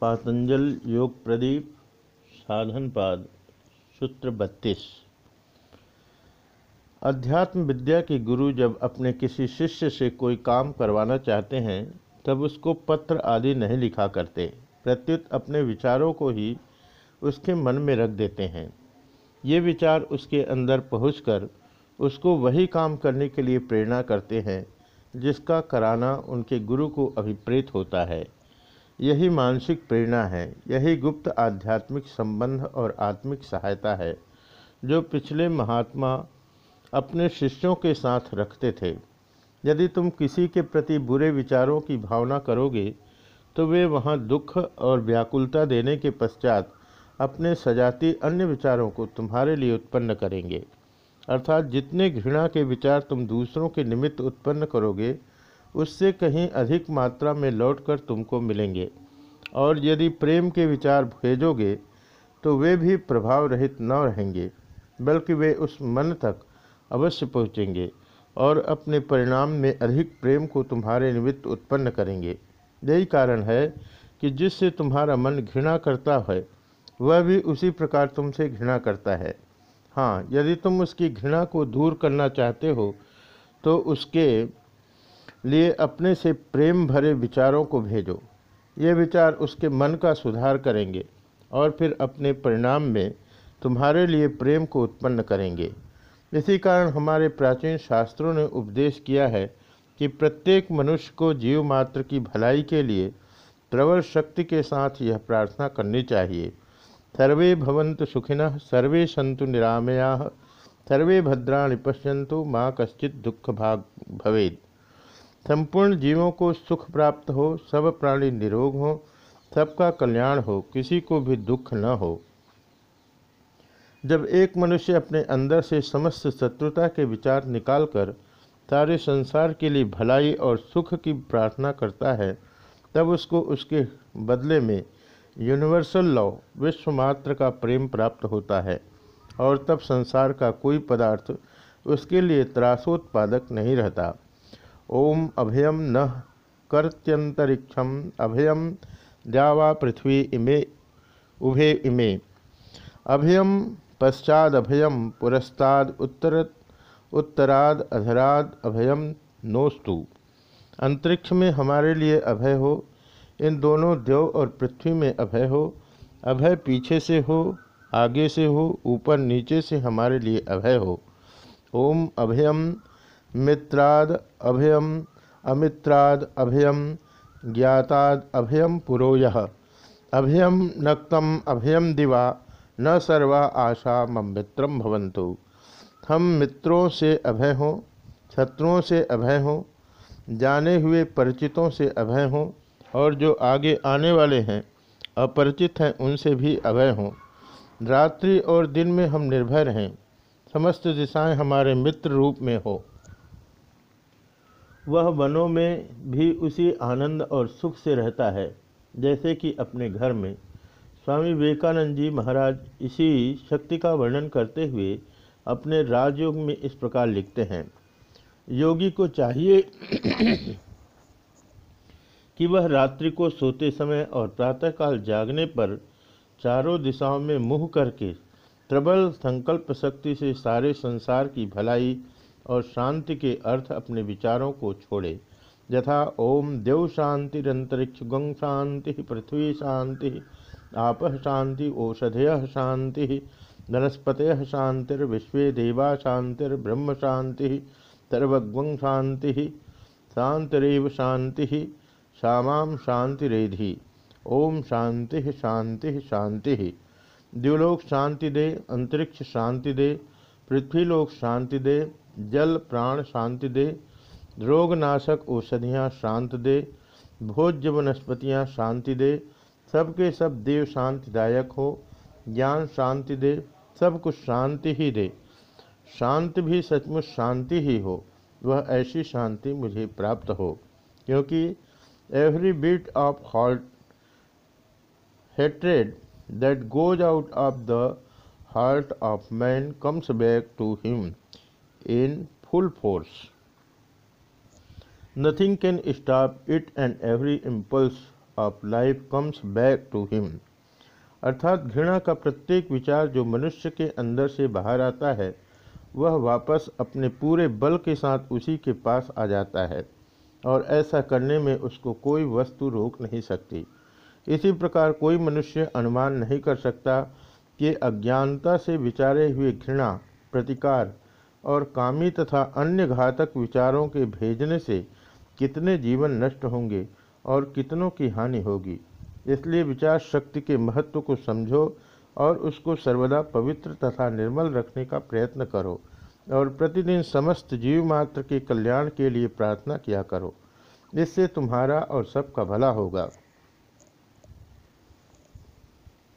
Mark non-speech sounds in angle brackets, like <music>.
पातंजल योग प्रदीप साधनपाद सूत्र बत्तीस। अध्यात्म विद्या के गुरु जब अपने किसी शिष्य से कोई काम करवाना चाहते हैं, तब उसको पत्र आदि नहीं लिखा करते। प्रत्युत अपने विचारों को ही उसके मन में रख देते हैं। ये विचार उसके अंदर पहुंचकर उसको वही काम करने के लिए प्रेरणा करते हैं, जिसका कराना उनके गुरु को अभिप्रेत होता है। यही मानसिक प्रेरणा है, यही गुप्त आध्यात्मिक संबंध और आत्मिक सहायता है, जो पिछले महात्मा अपने शिष्यों के साथ रखते थे। यदि तुम किसी के प्रति बुरे विचारों की भावना करोगे तो वे वहाँ दुख और व्याकुलता देने के पश्चात अपने सजाती अन्य विचारों को तुम्हारे लिए उत्पन्न करेंगे। अर्थात जितने घृणा के विचार तुम दूसरों के निमित्त उत्पन्न करोगे उससे कहीं अधिक मात्रा में लौटकर तुमको मिलेंगे। और यदि प्रेम के विचार भेजोगे तो वे भी प्रभाव रहित न रहेंगे, बल्कि वे उस मन तक अवश्य पहुँचेंगे और अपने परिणाम में अधिक प्रेम को तुम्हारे निमित्त उत्पन्न करेंगे। यही कारण है कि जिससे तुम्हारा मन घृणा करता है, वह भी उसी प्रकार तुमसे घृणा करता है। हाँ यदि तुम उसकी घृणा को दूर करना चाहते हो तो उसके लिए अपने से प्रेम भरे विचारों को भेजो। ये विचार उसके मन का सुधार करेंगे और फिर अपने परिणाम में तुम्हारे लिए प्रेम को उत्पन्न करेंगे। इसी कारण हमारे प्राचीन शास्त्रों ने उपदेश किया है कि प्रत्येक मनुष्य को जीव मात्र की भलाई के लिए प्रबल शक्ति के साथ यह प्रार्थना करनी चाहिए। सर्वे भवन्तु सुखिन, सर्वे सन्तु निरामया, सर्वे भद्राणि पश्यन्तु माँ कश्चित दुख भाग भवेद संपूर्ण जीवों को सुख प्राप्त हो, सब प्राणी निरोग हो, सबका कल्याण हो, किसी को भी दुख न हो। जब एक मनुष्य अपने अंदर से समस्त शत्रुता के विचार निकालकर सारे संसार के लिए भलाई और सुख की प्रार्थना करता है, तब उसको उसके बदले में यूनिवर्सल लॉ विश्व मात्र का प्रेम प्राप्त होता है और तब संसार का कोई पदार्थ उसके लिए त्रासोत्पादक नहीं रहता। ओम अभयम न कर्त्यंतरिक्षम अभयम द्यावा पृथ्वी इमे, उभे इमे। अभयम पश्चाद अभयम पुरस्ताद उत्तर उत्तराद अधराद अभयम नोस्तु। अंतरिक्ष में हमारे लिए अभय हो, इन दोनों देव और पृथ्वी में अभय हो, अभय पीछे से हो, आगे से हो, ऊपर नीचे से हमारे लिए अभय हो। ओम अभयम मित्राद अभयम, अमित्राद अभयम, ज्ञाताद अभयम पुरोय। अभयम नक्तम अभयम दिवा, न सर्वा आशा मम मित्रम भवंतु हम मित्रों से अभय हों, शत्रुओं से अभय हों, जाने हुए परिचितों से अभय हों, और जो आगे आने वाले हैं, अपरिचित हैं, उनसे भी अभय हों। रात्रि और दिन में हम निर्भय रहें, समस्त दिशाएँ हमारे मित्र रूप में हो। वह वनों में भी उसी आनंद और सुख से रहता है, जैसे कि अपने घर में। स्वामी विवेकानंद जी महाराज इसी शक्ति का वर्णन करते हुए अपने राजयोग में इस प्रकार लिखते हैं। योगी को चाहिए <clears throat> कि वह रात्रि को सोते समय और प्रातःकाल जागने पर चारों दिशाओं में मुँह करके, प्रबल संकल्प शक्ति से सारे संसार की भलाई और शांति के अर्थ अपने विचारों को छोड़े। यथा ओम देव शांतिरंतरिक्ष गंग शांति पृथ्वी शांति, आप शांति औषधय शांति वनस्पत शांतिर्विश्व देवा शांतिर्ब्रह्म शांति सर्वग्वं शांति, शांतिरव शांति शामाम शांतिरेधि, ओम शांति शांति शांति। द्युलोक शांति दे, अंतरिक्ष शांति दे पृथ्वीलोक शांति दे, जल प्राण शांति दे रोगनाशक औषधियाँ शांत दे भोज्य वनस्पतियाँ शांति दे सबके सब देव शांतिदायक हो, ज्ञान शांति दे, सब कुछ शांति ही दे। शांति भी सचमुच शांति ही हो, वह ऐसी शांति मुझे प्राप्त हो, क्योंकि every beat of heart hatred that goes out of the heart of man comes back to him in full force. Nothing can stop it and every impulse of life comes back to him अर्थात घृणा का प्रत्येक विचार जो मनुष्य के अंदर से बाहर आता है, वह वापस अपने पूरे बल के साथ उसी के पास आ जाता है और ऐसा करने में उसको कोई वस्तु रोक नहीं सकती इसी प्रकार कोई मनुष्य अनुमान नहीं कर सकता कि अज्ञानता से विचारे हुए घृणा, प्रतिकार और कामी तथा अन्य घातक विचारों के भेजने से कितने जीवन नष्ट होंगे और कितनों की हानि होगी। इसलिए विचार शक्ति के महत्व को समझो और उसको सर्वदा पवित्र तथा निर्मल रखने का प्रयत्न करो और प्रतिदिन समस्त जीव मात्र के कल्याण के लिए प्रार्थना किया करो। इससे तुम्हारा और सबका भला होगा।